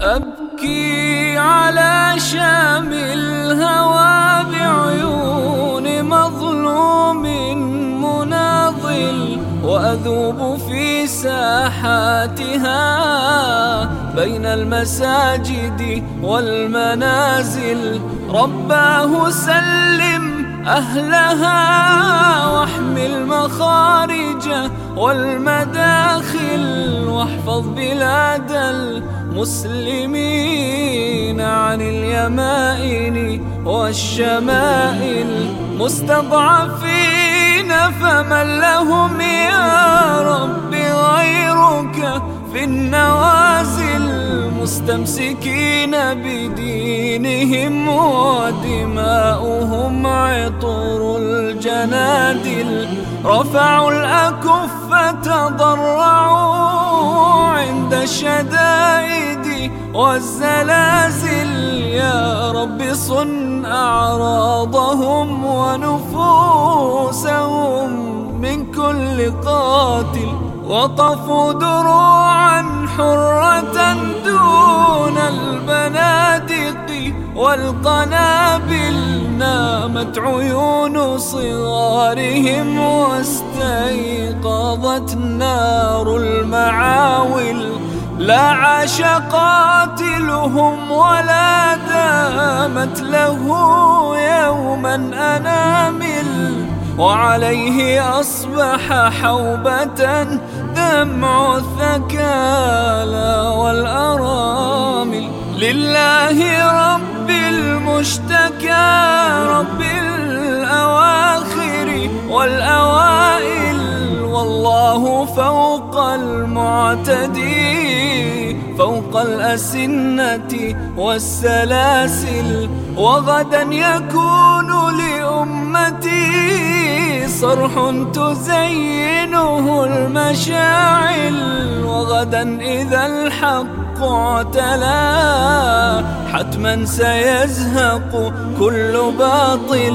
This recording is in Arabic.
أبكي على شام الهوى بعيون مظلوم مناضل وأذوب في ساحاتها بين المساجد والمنازل. رباه سلم أهلها واحمي المخارج والمداخل واحفظ بلاد المسلمين عن اليمائن والشمائل مستضعفين فمن لهم يا رب غيرك في النوازل مستمسكين بدينهم ودماؤهم عطر الجنادل. رفعوا الأكف تضرعوا عند الشدائد. والزلازل يا رب صن أعراضهم ونفوسهم من كل قاتل وطفوا دروعا حرة دون البنادق والقنابل نامت عيون صغارهم واستيقظت نار المعاول لا عاش قاتلهم ولا دامت له يوما أنامل وعليه أصبح حوبة دمع الثكالى والأرامل. لله رب المشتكى رب الأواخر المعتدي فوق الأسنة والسلاسل وغدا يكون لأمتي صرح تزينه المشاعل وغدا إذا الحق اعتلى حتما سيزهق كل باطل.